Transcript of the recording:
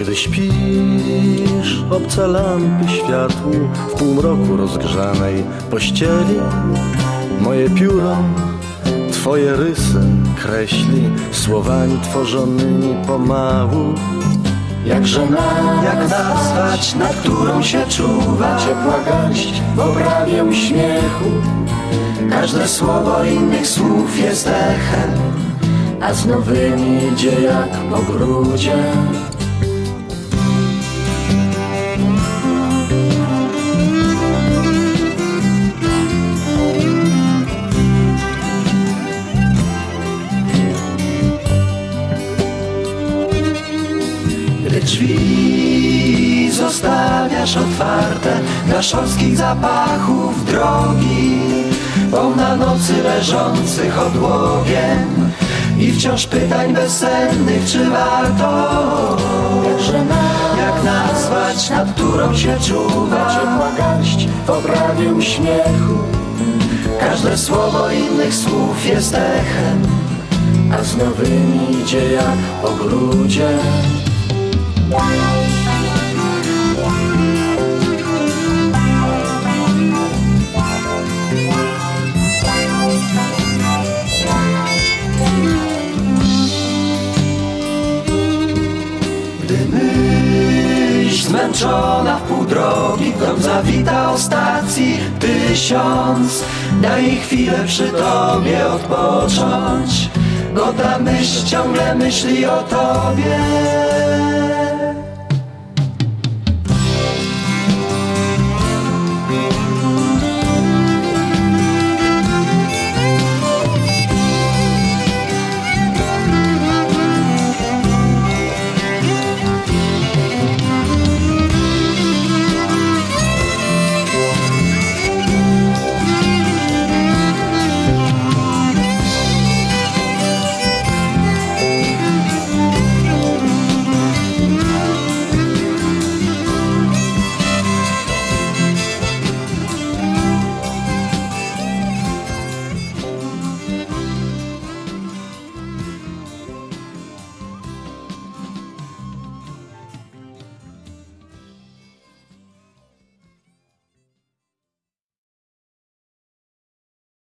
Gdy śpisz, obce lampy światłu w półmroku rozgrzanej pościeli, moje pióro Twoje rysy kreśli słowami tworzonymi pomału. Jakże nazwać, jak nazwać, nad którą się czuwa ciepła garść w oprawie uśmiechu. Każde słowo innych słów jest echem, a z nowymi idzie jak po grudzie. Drzwi. Zostawiasz otwarte Dla szorskich zapachów drogi. Pełna nocy leżących odłogiem I wciąż pytań bezsennych, czy warto? Jakże Jak nazwać, nad którą się czuwa? Ciepła garść w oprawie uśmiechu. Każde słowo innych słów jest echem. A z nowymi idzie jak po grudzie. Zmęczona w pół drogi w dom zawita o stacji tysiąc Daj chwilę przy tobie odpocząć. Bo ta myśl ciągle myśli o tobie